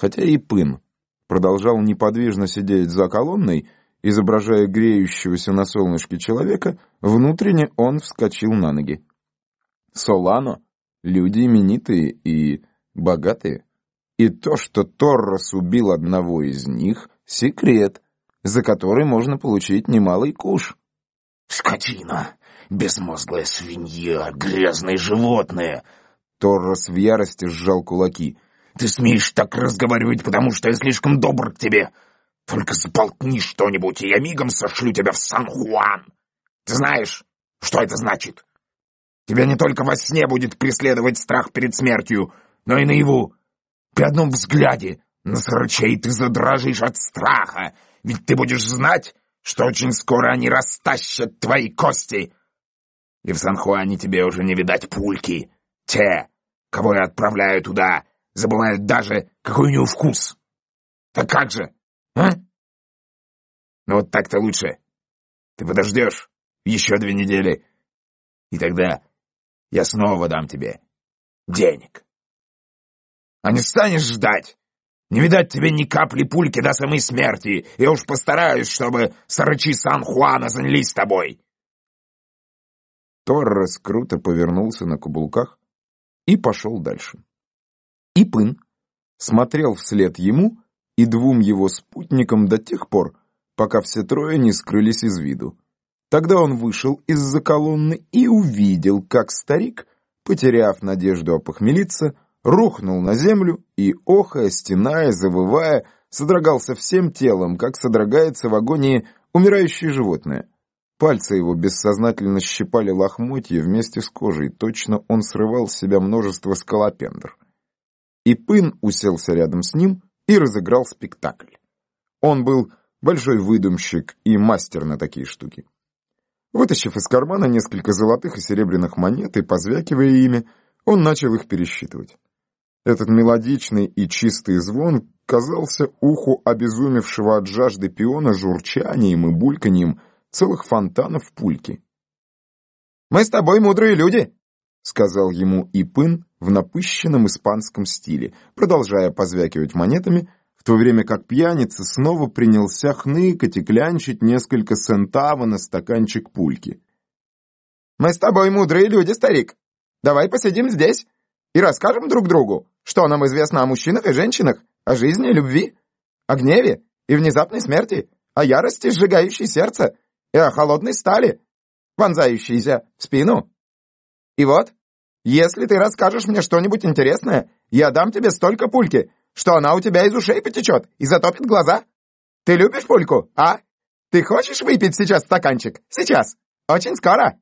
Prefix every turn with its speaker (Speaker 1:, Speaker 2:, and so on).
Speaker 1: Хотя и Пын продолжал неподвижно сидеть за колонной, изображая греющегося на солнышке человека, внутренне он вскочил на ноги. Солано — люди именитые и богатые. И то, что Торрос убил одного из них — секрет, за который можно получить немалый куш.
Speaker 2: «Скотина! Безмозглая свинья! Грязное животное!»
Speaker 1: Торрос в ярости сжал кулаки.
Speaker 2: «Ты смеешь так разговаривать, потому что я слишком добр к тебе! Только сболтни что-нибудь, и я мигом сошлю тебя в Сан-Хуан! Ты знаешь, что это значит? Тебя не только во сне будет преследовать страх перед смертью, но и наяву. При одном взгляде на срачей ты задрожишь от страха, ведь ты будешь знать, что очень скоро они растащат твои кости. И в Сан-Хуане тебе уже не видать пульки. Те, кого я отправляю туда, забывают даже, какой у него вкус. Так как же, а? Ну вот так-то лучше. Ты подождешь еще две недели, и тогда я снова дам тебе денег. А не станешь ждать? Не видать тебе ни капли пульки до самой смерти. Я уж постараюсь, чтобы сарычи Сан-Хуана занялись тобой.
Speaker 1: Торрес круто повернулся на каблуках и пошел дальше. Ипын смотрел вслед ему и двум его спутникам до тех пор, пока все трое не скрылись из виду. Тогда он вышел из-за колонны и увидел, как старик, потеряв надежду опохмелиться, рухнул на землю и, охая, стеная, завывая, содрогался всем телом, как содрогается в агонии умирающее животное. Пальцы его бессознательно щипали лохмотья вместе с кожей, точно он срывал с себя множество скалопендр. И Пын уселся рядом с ним и разыграл спектакль. Он был большой выдумщик и мастер на такие штуки. Вытащив из кармана несколько золотых и серебряных монет и позвякивая ими, он начал их пересчитывать. Этот мелодичный и чистый звон казался уху обезумевшего от жажды пиона журчанием и бульканьем целых фонтанов пульки. «Мы с тобой мудрые люди!» — сказал ему Ипын в напыщенном испанском стиле, продолжая позвякивать монетами, в то время как пьяница снова принялся хныкать и клянчить несколько центава на стаканчик пульки. «Мы с тобой мудрые люди, старик! Давай посидим здесь и расскажем друг другу, что нам известно о мужчинах и женщинах, о жизни и любви, о гневе и внезапной смерти, о ярости, сжигающей сердце, и о холодной стали, вонзающейся в спину. И вот, если ты расскажешь мне что-нибудь интересное, я дам тебе столько пульки, что она у тебя из ушей потечет и затопит глаза. Ты любишь пульку, а? Ты хочешь выпить сейчас стаканчик? Сейчас. Очень скоро.